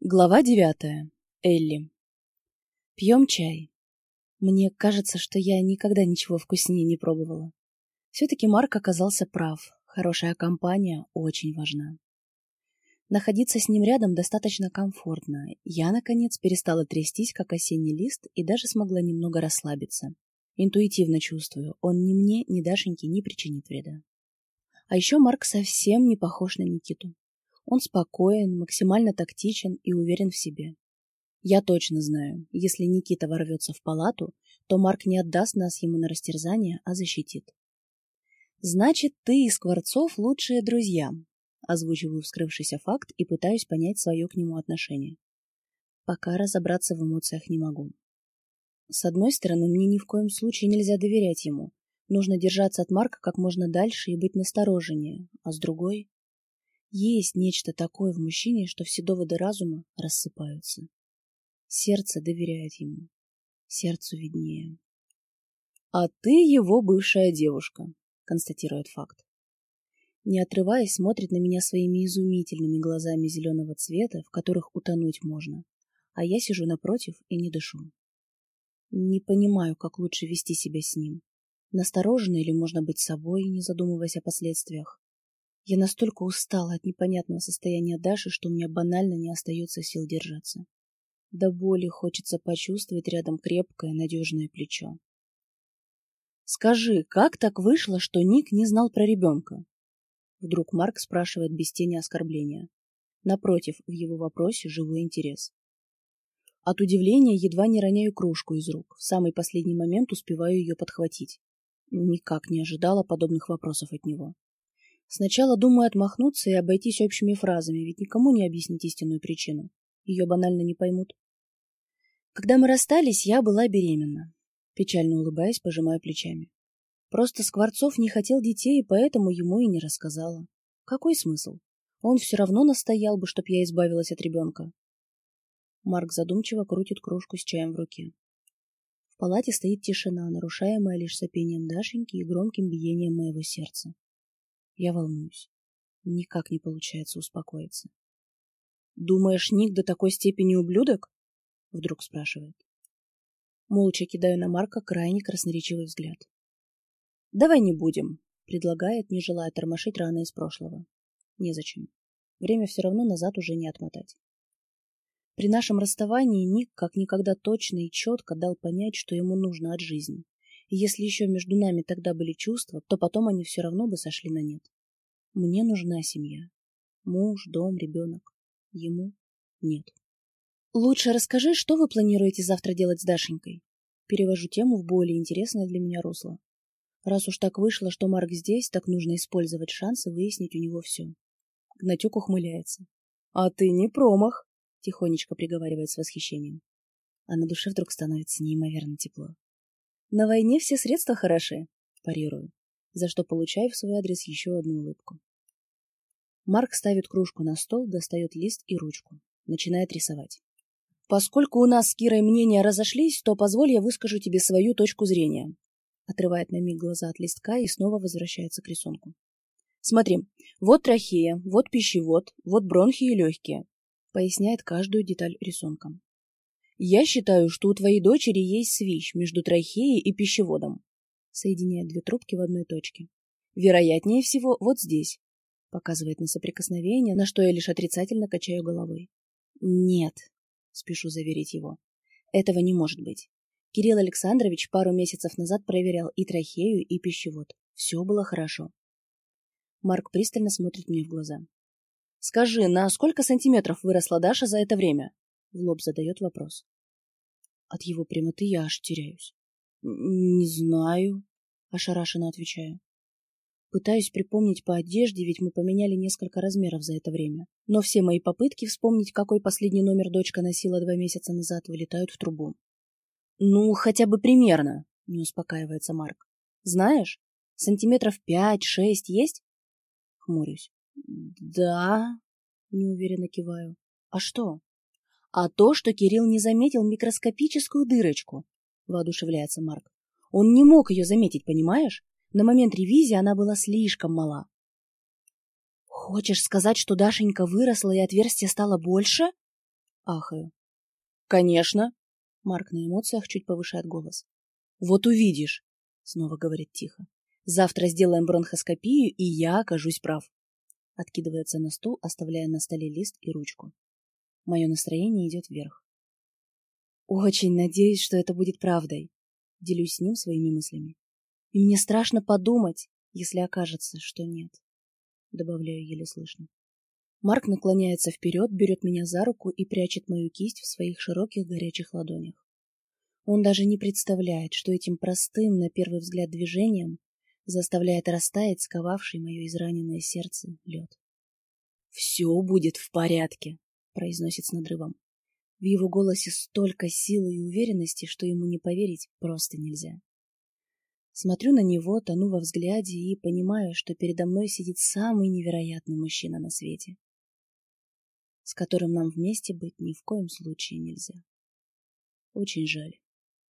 Глава девятая. Элли. Пьем чай. Мне кажется, что я никогда ничего вкуснее не пробовала. Все-таки Марк оказался прав. Хорошая компания очень важна. Находиться с ним рядом достаточно комфортно. Я, наконец, перестала трястись, как осенний лист, и даже смогла немного расслабиться. Интуитивно чувствую, он ни мне, ни Дашеньке не причинит вреда. А еще Марк совсем не похож на Никиту. Он спокоен, максимально тактичен и уверен в себе. Я точно знаю, если Никита ворвется в палату, то Марк не отдаст нас ему на растерзание, а защитит. «Значит, ты и Скворцов лучшие друзья», озвучиваю вскрывшийся факт и пытаюсь понять свое к нему отношение. Пока разобраться в эмоциях не могу. С одной стороны, мне ни в коем случае нельзя доверять ему. Нужно держаться от Марка как можно дальше и быть настороженнее. А с другой... Есть нечто такое в мужчине, что все доводы разума рассыпаются. Сердце доверяет ему. Сердцу виднее. «А ты его бывшая девушка», — констатирует факт. Не отрываясь, смотрит на меня своими изумительными глазами зеленого цвета, в которых утонуть можно. А я сижу напротив и не дышу. Не понимаю, как лучше вести себя с ним. Настороженно или можно быть собой, не задумываясь о последствиях. Я настолько устала от непонятного состояния Даши, что у меня банально не остается сил держаться. До боли хочется почувствовать рядом крепкое, надежное плечо. «Скажи, как так вышло, что Ник не знал про ребенка?» Вдруг Марк спрашивает без тени оскорбления. Напротив, в его вопросе живой интерес. От удивления едва не роняю кружку из рук. В самый последний момент успеваю ее подхватить. Никак не ожидала подобных вопросов от него. Сначала думаю отмахнуться и обойтись общими фразами, ведь никому не объяснить истинную причину. Ее банально не поймут. Когда мы расстались, я была беременна. Печально улыбаясь, пожимаю плечами. Просто Скворцов не хотел детей, и поэтому ему и не рассказала. Какой смысл? Он все равно настоял бы, чтоб я избавилась от ребенка. Марк задумчиво крутит кружку с чаем в руке. В палате стоит тишина, нарушаемая лишь сопением Дашеньки и громким биением моего сердца. Я волнуюсь. Никак не получается успокоиться. «Думаешь, Ник до такой степени ублюдок?» Вдруг спрашивает. Молча кидаю на Марка крайне красноречивый взгляд. «Давай не будем», — предлагает, не желая тормошить раны из прошлого. Незачем. Время все равно назад уже не отмотать. При нашем расставании Ник как никогда точно и четко дал понять, что ему нужно от жизни. Если еще между нами тогда были чувства, то потом они все равно бы сошли на нет. Мне нужна семья. Муж, дом, ребенок. Ему нет. Лучше расскажи, что вы планируете завтра делать с Дашенькой? Перевожу тему в более интересное для меня русло. Раз уж так вышло, что Марк здесь, так нужно использовать шанс и выяснить у него все. Гнатюк ухмыляется. — А ты не промах! — тихонечко приговаривает с восхищением. А на душе вдруг становится неимоверно тепло. На войне все средства хороши, парирую, за что получаю в свой адрес еще одну улыбку. Марк ставит кружку на стол, достает лист и ручку. Начинает рисовать. Поскольку у нас с Кирой мнения разошлись, то позволь я выскажу тебе свою точку зрения. Отрывает на миг глаза от листка и снова возвращается к рисунку. Смотри, вот трахея, вот пищевод, вот бронхи и легкие. Поясняет каждую деталь рисунком. Я считаю, что у твоей дочери есть свищ между трахеей и пищеводом. Соединяет две трубки в одной точке. Вероятнее всего, вот здесь. Показывает на соприкосновение, на что я лишь отрицательно качаю головой. Нет, спешу заверить его. Этого не может быть. Кирилл Александрович пару месяцев назад проверял и трахею, и пищевод. Все было хорошо. Марк пристально смотрит мне в глаза. «Скажи, на сколько сантиметров выросла Даша за это время?» В лоб задает вопрос. От его прямоты я аж теряюсь. «Не знаю», — ошарашенно отвечаю. Пытаюсь припомнить по одежде, ведь мы поменяли несколько размеров за это время. Но все мои попытки вспомнить, какой последний номер дочка носила два месяца назад, вылетают в трубу. «Ну, хотя бы примерно», — не успокаивается Марк. «Знаешь, сантиметров пять-шесть есть?» Хмурюсь. «Да», — неуверенно киваю. «А что?» А то, что Кирилл не заметил микроскопическую дырочку, — воодушевляется Марк. Он не мог ее заметить, понимаешь? На момент ревизии она была слишком мала. Хочешь сказать, что Дашенька выросла и отверстие стало больше? Ахаю. Конечно. Марк на эмоциях чуть повышает голос. Вот увидишь, снова говорит тихо. Завтра сделаем бронхоскопию, и я окажусь прав. Откидывается на стул, оставляя на столе лист и ручку. Мое настроение идет вверх. Очень надеюсь, что это будет правдой. Делюсь с ним своими мыслями. И мне страшно подумать, если окажется, что нет. Добавляю еле слышно. Марк наклоняется вперед, берет меня за руку и прячет мою кисть в своих широких горячих ладонях. Он даже не представляет, что этим простым, на первый взгляд, движением заставляет растаять сковавший мое израненное сердце лед. «Все будет в порядке», — произносит с надрывом. В его голосе столько силы и уверенности, что ему не поверить просто нельзя. Смотрю на него, тону во взгляде и понимаю, что передо мной сидит самый невероятный мужчина на свете, с которым нам вместе быть ни в коем случае нельзя. Очень жаль.